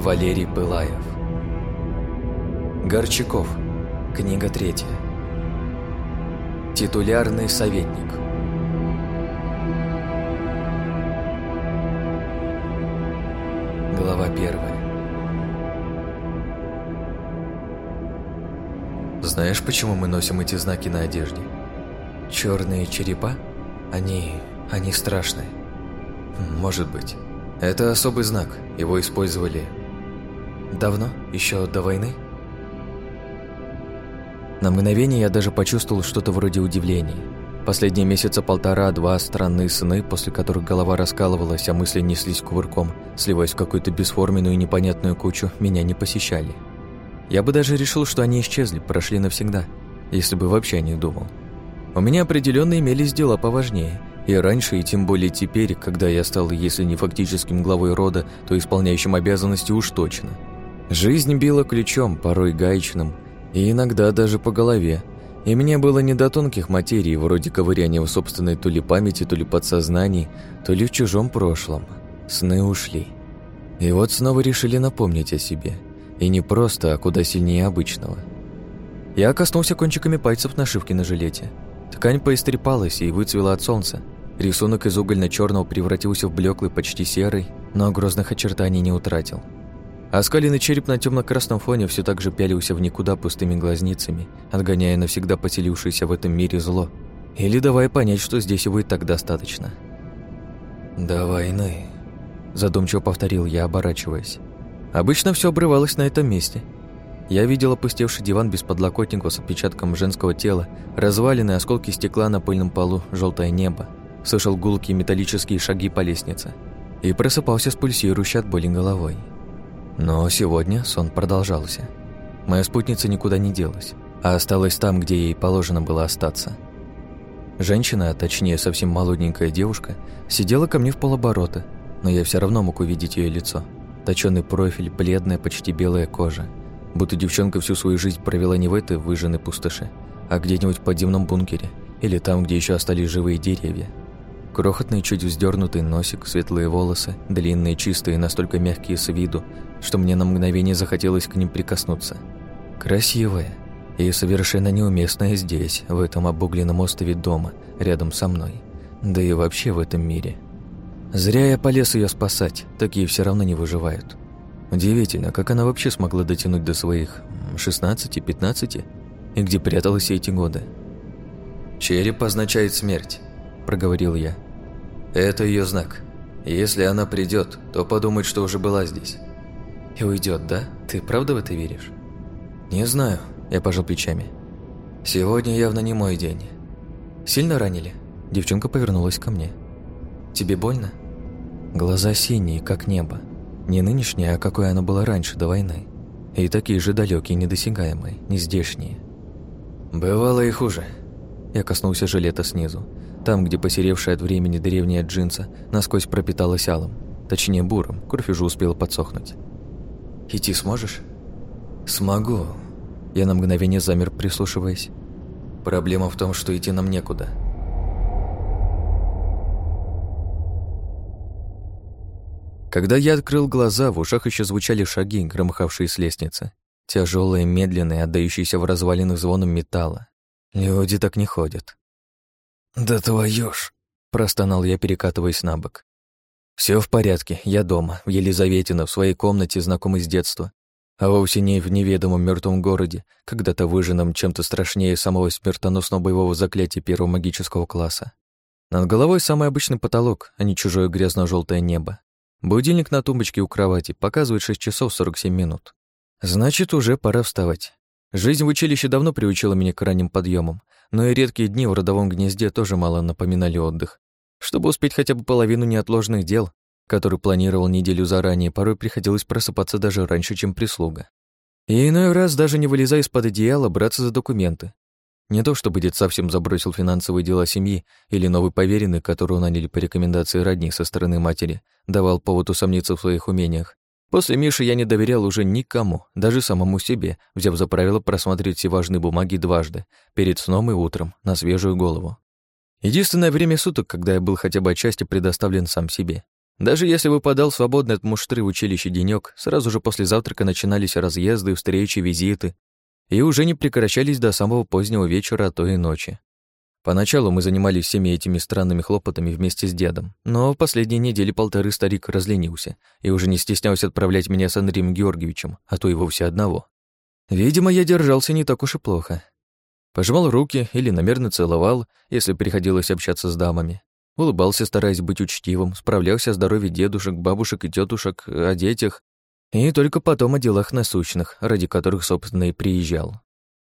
Валерий Пылаев. Горчаков. Книга третья. Титулярный советник. Глава первая. Знаешь, почему мы носим эти знаки на одежде? Черные черепа? Они... они страшные. Может быть. Это особый знак. Его использовали... Давно? Еще до войны? На мгновение я даже почувствовал что-то вроде удивления. Последние месяца полтора-два странные сны, после которых голова раскалывалась, а мысли неслись кувырком, сливаясь в какую-то бесформенную и непонятную кучу, меня не посещали. Я бы даже решил, что они исчезли, прошли навсегда, если бы вообще них думал. У меня определенно имелись дела поважнее, и раньше, и тем более теперь, когда я стал, если не фактическим главой рода, то исполняющим обязанности уж точно. Жизнь била ключом, порой гаечным, и иногда даже по голове, и мне было не до тонких материй, вроде ковыряния в собственной то ли памяти, то ли подсознании, то ли в чужом прошлом. Сны ушли. И вот снова решили напомнить о себе. И не просто, а куда сильнее обычного. Я коснулся кончиками пальцев нашивки на жилете. Ткань поистрепалась и выцвела от солнца. Рисунок из угольно-черного превратился в блеклый, почти серый, но грозных очертаний не утратил. Оскаленный череп на темно-красном фоне все так же пялился в никуда пустыми глазницами, отгоняя навсегда поселившееся в этом мире зло, или давая понять, что здесь его и так достаточно. «До войны», – задумчиво повторил я, оборачиваясь. Обычно все обрывалось на этом месте. Я видел опустевший диван без подлокотников с отпечатком женского тела, развалины, осколки стекла на пыльном полу, желтое небо. Слышал гулкие металлические шаги по лестнице и просыпался с пульсирующей от боли головой. Но сегодня сон продолжался. Моя спутница никуда не делась, а осталась там, где ей положено было остаться. Женщина, а точнее совсем молоденькая девушка, сидела ко мне в полоборота, но я все равно мог увидеть ее лицо. Точёный профиль, бледная, почти белая кожа. Будто девчонка всю свою жизнь провела не в этой выжженной пустоши, а где-нибудь в подземном бункере или там, где еще остались живые деревья. Крохотный, чуть вздернутый носик, светлые волосы, длинные, чистые, настолько мягкие с виду, что мне на мгновение захотелось к ним прикоснуться. Красивая и совершенно неуместная здесь, в этом обугленном острове дома, рядом со мной. Да и вообще в этом мире. Зря я полез ее спасать, такие все равно не выживают. Удивительно, как она вообще смогла дотянуть до своих 16-15 и где пряталась эти годы. «Череп означает смерть», – проговорил я. «Это ее знак. Если она придет, то подумает, что уже была здесь. И уйдет, да? Ты правда в это веришь? Не знаю, я пожал плечами. Сегодня явно не мой день. Сильно ранили? Девчонка повернулась ко мне. Тебе больно? Глаза синие, как небо. Не нынешнее, а какое оно было раньше, до войны. И такие же далекие, недосягаемые, нездешние. Бывало и хуже. Я коснулся жилета снизу. Там, где посеревшая от времени древняя джинса насквозь пропиталась алым. Точнее, буром, кровь уже успела подсохнуть. Идти сможешь?» «Смогу». Я на мгновение замер, прислушиваясь. «Проблема в том, что идти нам некуда». Когда я открыл глаза, в ушах еще звучали шаги, громыхавшие с лестницы. Тяжелые, медленные, отдающиеся в развалинах звоном металла. Люди так не ходят. «Да твою ж!» – простонал я, перекатываясь на бок. Все в порядке, я дома, в Елизаветино, в своей комнате, знакомой с детства, а вовсе не в неведомом мертвом городе, когда-то выжженном чем-то страшнее самого смертоносного боевого заклятия первого магического класса. Над головой самый обычный потолок, а не чужое грязно желтое небо. Будильник на тумбочке у кровати показывает 6 часов 47 минут. Значит, уже пора вставать. Жизнь в училище давно приучила меня к ранним подъемам, но и редкие дни в родовом гнезде тоже мало напоминали отдых. Чтобы успеть хотя бы половину неотложных дел, который планировал неделю заранее, порой приходилось просыпаться даже раньше, чем прислуга. И иной раз, даже не вылезая из-под одеяла, браться за документы. Не то чтобы дед совсем забросил финансовые дела семьи или новый поверенный, которого наняли по рекомендации родни со стороны матери, давал повод усомниться в своих умениях. После Миши я не доверял уже никому, даже самому себе, взяв за правило просмотреть все важные бумаги дважды, перед сном и утром, на свежую голову. Единственное время суток, когда я был хотя бы отчасти предоставлен сам себе. Даже если выпадал свободный от муштры в училище денёк, сразу же после завтрака начинались разъезды, встречи, визиты, и уже не прекращались до самого позднего вечера, а то и ночи. Поначалу мы занимались всеми этими странными хлопотами вместе с дедом, но в последние недели полторы старик разленился и уже не стеснялся отправлять меня с Андреем Георгиевичем, а то и вовсе одного. Видимо, я держался не так уж и плохо. Пожимал руки или намеренно целовал, если приходилось общаться с дамами. Улыбался, стараясь быть учтивым, справлялся о здоровье дедушек, бабушек и тетушек, о детях, и только потом о делах насущных, ради которых, собственно, и приезжал.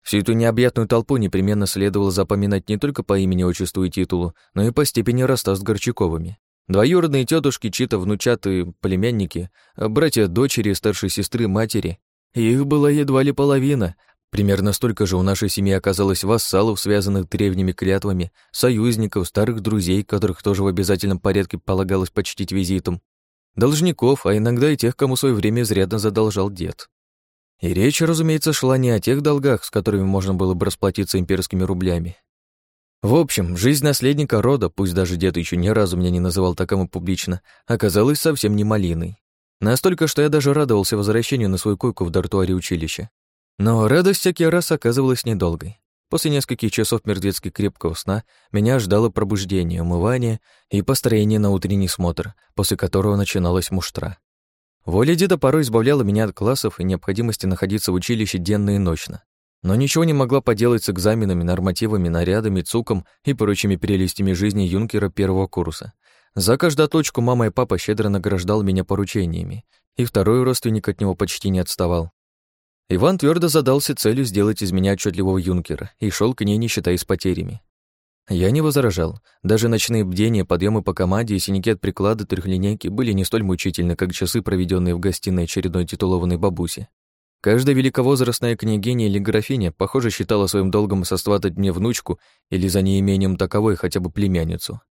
Всю эту необъятную толпу непременно следовало запоминать не только по имени, отчеству и титулу, но и по степени роста с Горчаковыми. Двоюродные тетушки, чьи-то внучатые племянники, братья дочери, старшей сестры, матери. Их была едва ли половина. Примерно столько же у нашей семьи оказалось вассалов, связанных древними клятвами, союзников, старых друзей, которых тоже в обязательном порядке полагалось почтить визитом, должников, а иногда и тех, кому в свое время изрядно задолжал дед. И речь, разумеется, шла не о тех долгах, с которыми можно было бы расплатиться имперскими рублями. В общем, жизнь наследника рода, пусть даже дед еще ни разу меня не называл такому публично, оказалась совсем не малиной. Настолько, что я даже радовался возвращению на свою койку в дартуаре училища. Но радость всякий раз оказывалась недолгой. После нескольких часов мертвецки крепкого сна меня ждало пробуждение, умывание и построение на утренний смотр, после которого начиналась муштра. Воля деда порой избавляла меня от классов и необходимости находиться в училище денно и ночно. Но ничего не могла поделать с экзаменами, нормативами, нарядами, цуком и прочими прелестями жизни юнкера первого курса. За каждую точку мама и папа щедро награждал меня поручениями, и второй родственник от него почти не отставал. Иван твердо задался целью сделать из меня отчетливого юнкера и шел к ней, не считаясь потерями. Я не возражал. Даже ночные бдения, подъемы по команде и синяки от приклада трехлинейки были не столь мучительны, как часы, проведенные в гостиной очередной титулованной бабуси. Каждая великовозрастная княгиня или графиня, похоже, считала своим долгом сосватать мне внучку или за неимением таковой хотя бы племянницу.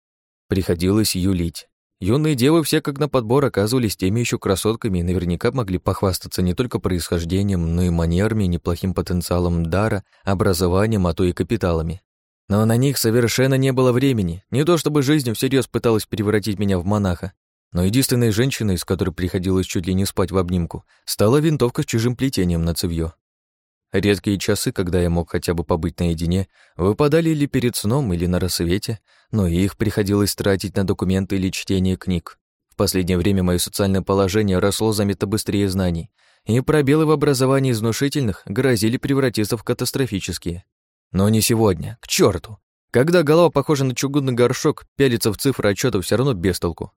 Приходилось юлить. Юные девы все как на подбор оказывались теми еще красотками и наверняка могли похвастаться не только происхождением, но и манерами, неплохим потенциалом дара, образованием, а то и капиталами. Но на них совершенно не было времени. Не то чтобы жизнь всерьез пыталась превратить меня в монаха, но единственной женщиной, с которой приходилось чуть ли не спать в обнимку, стала винтовка с чужим плетением на цевьё. Редкие часы, когда я мог хотя бы побыть наедине, выпадали или перед сном, или на рассвете, но их приходилось тратить на документы или чтение книг. В последнее время мое социальное положение росло заметно быстрее знаний, и пробелы в образовании из внушительных грозили превратиться в катастрофические. Но не сегодня, к черту. Когда голова похожа на чугунный горшок, пялится в цифры отчетов все равно без толку.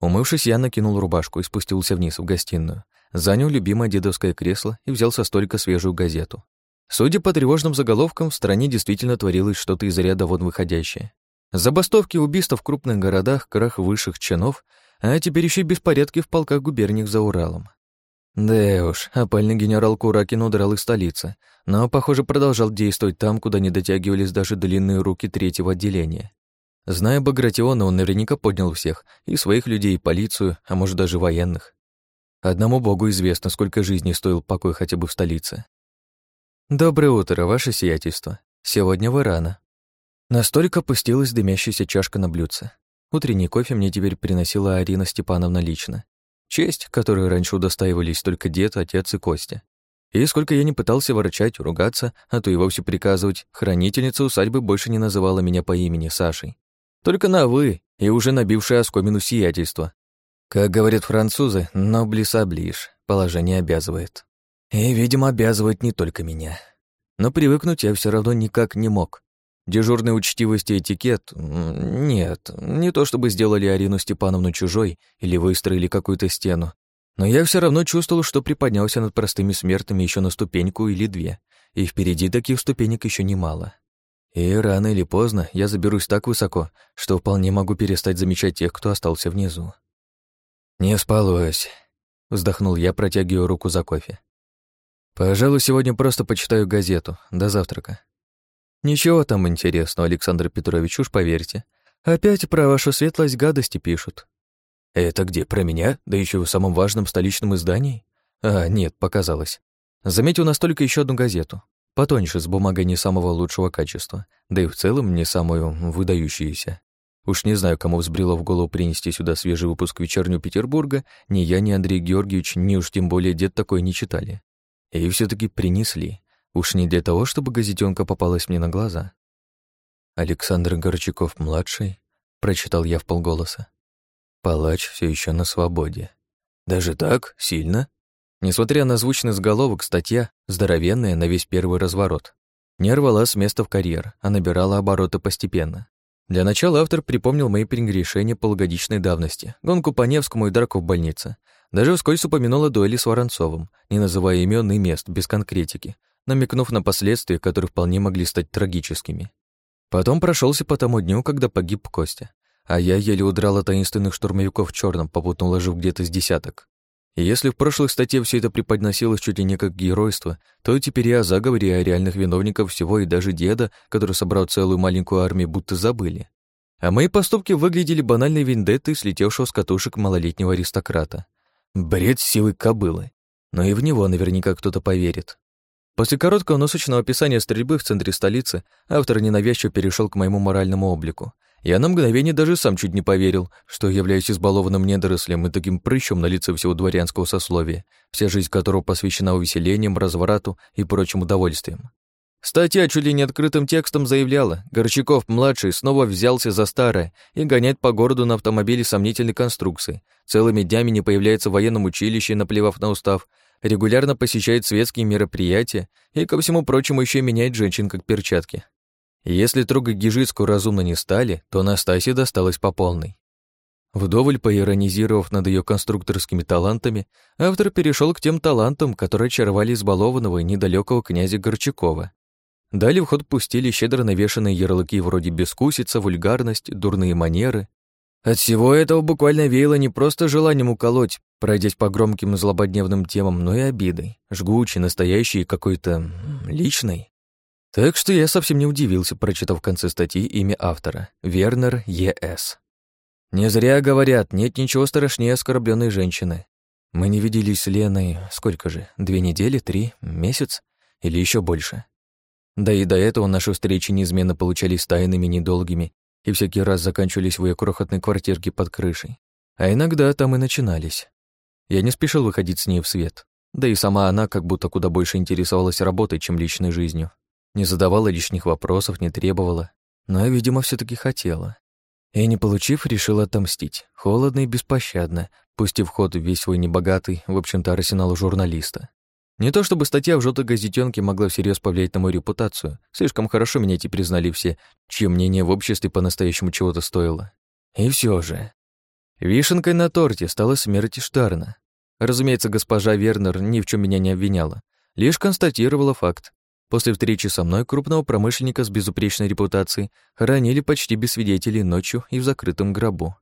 Умывшись, я накинул рубашку и спустился вниз в гостиную. Занял любимое дедовское кресло и взял со столика свежую газету. Судя по тревожным заголовкам, в стране действительно творилось что-то из ряда вон выходящее. Забастовки убийства в крупных городах, крах высших чинов, а теперь еще и беспорядки в полках губерниях за Уралом. Да уж, опальный генерал Куракин удрал из столицы, но, похоже, продолжал действовать там, куда не дотягивались даже длинные руки третьего отделения. Зная Багратиона, он наверняка поднял всех, и своих людей, и полицию, а может даже военных. Одному богу известно, сколько жизней стоил покой хотя бы в столице. «Доброе утро, ваше сиятельство. Сегодня вы рано». На столик опустилась дымящаяся чашка на блюдце. Утренний кофе мне теперь приносила Арина Степановна лично. Честь, которой раньше удостаивались только дед, отец и Костя. И сколько я не пытался ворчать, ругаться, а то и вовсе приказывать, хранительница усадьбы больше не называла меня по имени Сашей. Только на «вы» и уже набившая оскомину сиятельство. Как говорят французы, «noblesse oblige» положение обязывает. И, видимо, обязывает не только меня. Но привыкнуть я все равно никак не мог. Дежурной учтивости этикет? Нет, не то чтобы сделали Арину Степановну чужой или выстроили какую-то стену. Но я все равно чувствовал, что приподнялся над простыми смертными еще на ступеньку или две, и впереди таких ступенек еще немало. И рано или поздно я заберусь так высоко, что вполне могу перестать замечать тех, кто остался внизу. «Не спалось», — вздохнул я, протягивая руку за кофе. «Пожалуй, сегодня просто почитаю газету. До завтрака». Ничего там интересного, Александр Петрович, уж поверьте. Опять про вашу светлость гадости пишут. Это где, про меня? Да еще в самом важном столичном издании? А, нет, показалось. Заметил настолько еще одну газету. Потоньше, с бумагой не самого лучшего качества, да и в целом не самую выдающуюся. Уж не знаю, кому взбрело в голову принести сюда свежий выпуск «Вечернего Петербурга», ни я, ни Андрей Георгиевич, ни уж тем более дед такой не читали. И все таки принесли. Уж не для того, чтобы газетенка попалась мне на глаза. Александр Горчаков-младший, прочитал я в полголоса. Палач все еще на свободе. Даже так? Сильно? Несмотря на звучный заголовок, статья здоровенная на весь первый разворот. Не рвала с места в карьер, а набирала обороты постепенно. Для начала автор припомнил мои прегрешения полугодичной давности, гонку по Невскому и драку в больнице. Даже вскользь упомянула дуэли с Воронцовым, не называя имен и мест, без конкретики, намекнув на последствия, которые вполне могли стать трагическими. Потом прошелся по тому дню, когда погиб Костя, а я еле удрал от таинственных штурмовиков в черном, попутно уложив где-то с десяток. И если в прошлых статье все это преподносилось чуть ли не как геройство, то теперь и о заговоре о реальных виновниках всего и даже деда, который собрал целую маленькую армию, будто забыли. А мои поступки выглядели банальной вендеттой слетевшего с катушек малолетнего аристократа. Бред силы кобылы. Но и в него наверняка кто-то поверит. После короткого носочного описания стрельбы в центре столицы автор ненавязчиво перешел к моему моральному облику, я на мгновение даже сам чуть не поверил, что являюсь избалованным недорослем и таким прыщом на лице всего дворянского сословия, вся жизнь которого посвящена увеселениям, разврату и прочим удовольствиям. Статья чуть ли не открытым текстом заявляла, Горчаков-младший снова взялся за старое и гоняет по городу на автомобиле сомнительной конструкции, целыми днями не появляется в военном училище, наплевав на устав, регулярно посещает светские мероприятия и, ко всему прочему, еще меняет женщин как перчатки. Если трогать Гижицкую разумно не стали, то Настасье досталось по полной. Вдоволь поиронизировав над ее конструкторскими талантами, автор перешел к тем талантам, которые очаровали избалованного и недалекого князя Горчакова. Далее в ход пустили щедро навешанные ярлыки вроде бескусица, вульгарность, дурные манеры. От всего этого буквально веяло не просто желанием уколоть, пройдясь по громким и злободневным темам, но и обидой, жгучей, настоящей какой-то личной. Так что я совсем не удивился, прочитав в конце статьи имя автора — Вернер Е.С. Не зря говорят, нет ничего страшнее оскорбленной женщины. Мы не виделись с Леной сколько же, две недели, три, месяц или еще больше. Да и до этого наши встречи неизменно получались тайными, недолгими и всякий раз заканчивались в ее крохотной квартирке под крышей. А иногда там и начинались. Я не спешил выходить с ней в свет. Да и сама она как будто куда больше интересовалась работой, чем личной жизнью. Не задавала лишних вопросов, не требовала, но, видимо, все таки хотела. И, не получив, решила отомстить, холодно и беспощадно, пустив в ход весь свой небогатый, в общем-то, арсенал журналиста. Не то чтобы статья в желтой газетенке могла всерьез повлиять на мою репутацию, слишком хорошо меня теперь знали все, чье мнение в обществе по-настоящему чего-то стоило. И все же. Вишенкой на торте стала смерть Штарна. Разумеется, госпожа Вернер ни в чем меня не обвиняла, лишь констатировала факт. После встречи со мной крупного промышленника с безупречной репутацией хоронили почти без свидетелей ночью и в закрытом гробу.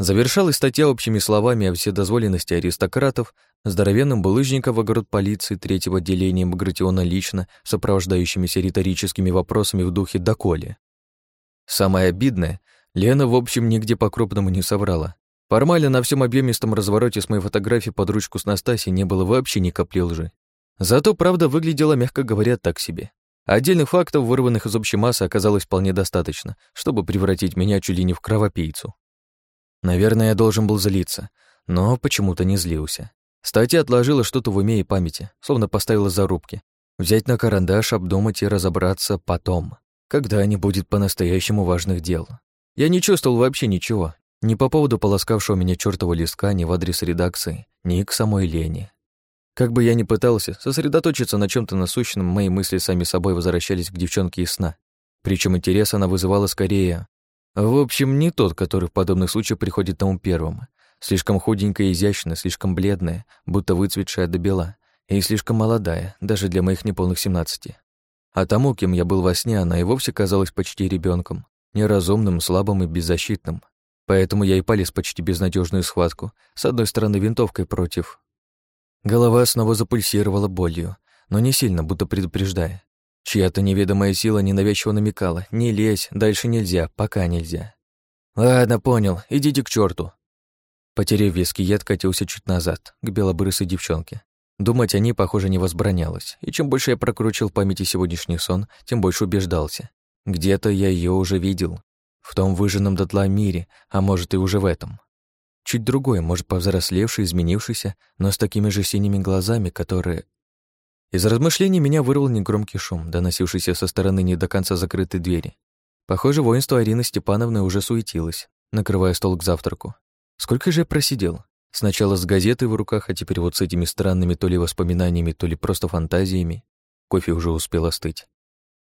Завершалась статья общими словами о вседозволенности аристократов, здоровенным булыжником в огород полиции третьего отделения Багратиона лично, сопровождающимися риторическими вопросами в духе «доколе». Самое обидное, Лена, в общем, нигде по-крупному не соврала. Формально на всем объемистом развороте с моей фотографией под ручку с Настасьей не было вообще ни капли лжи. Зато правда выглядела, мягко говоря, так себе. Отдельных фактов, вырванных из общей массы, оказалось вполне достаточно, чтобы превратить меня чуть ли не в кровопийцу. Наверное, я должен был злиться, но почему-то не злился. Статья отложила что-то в уме и памяти, словно поставила зарубки. Взять на карандаш, обдумать и разобраться потом, когда не будет по-настоящему важных дел. Я не чувствовал вообще ничего, ни по поводу полоскавшего меня чёртова листка, ни в адрес редакции, ни к самой Лене. Как бы я ни пытался сосредоточиться на чем то насущном, мои мысли сами собой возвращались к девчонке из сна. Причем интерес она вызывала скорее... В общем, не тот, который в подобных случаях приходит тому первым. Слишком худенькая и изящная, слишком бледная, будто выцветшая до бела, и слишком молодая, даже для моих неполных семнадцати. А тому, кем я был во сне, она и вовсе казалась почти ребенком, неразумным, слабым и беззащитным. Поэтому я и полез почти безнадежную схватку, с одной стороны винтовкой против, Голова снова запульсировала болью, но не сильно, будто предупреждая. Чья-то неведомая сила ненавязчиво намекала «Не лезь, дальше нельзя, пока нельзя». «Ладно, понял, идите к черту. Потеряв виски, я откатился чуть назад, к белобрысой девчонке. Думать о ней, похоже, не возбранялось, и чем больше я прокручивал в памяти сегодняшний сон, тем больше убеждался. Где-то я ее уже видел. В том выжженном дотла мире, а может и уже в этом. Чуть другой, может, повзрослевший, изменившийся, но с такими же синими глазами, которые... Из размышлений меня вырвал негромкий шум, доносившийся со стороны не до конца закрытой двери. Похоже, воинство Арины Степановны уже суетилось, накрывая стол к завтраку. Сколько же я просидел? Сначала с газетой в руках, а теперь вот с этими странными то ли воспоминаниями, то ли просто фантазиями. Кофе уже успел остыть.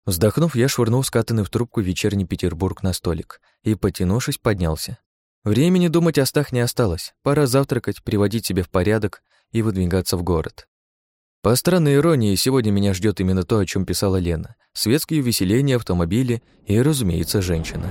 Вздохнув, я швырнул скатанный в трубку вечерний Петербург на столик и, потянувшись, поднялся. Времени думать о стах не осталось. Пора завтракать, приводить себя в порядок и выдвигаться в город. По странной иронии, сегодня меня ждет именно то, о чем писала Лена. Светские увеселения, автомобили и, разумеется, женщина.